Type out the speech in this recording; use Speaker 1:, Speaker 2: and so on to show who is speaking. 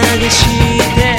Speaker 1: 探して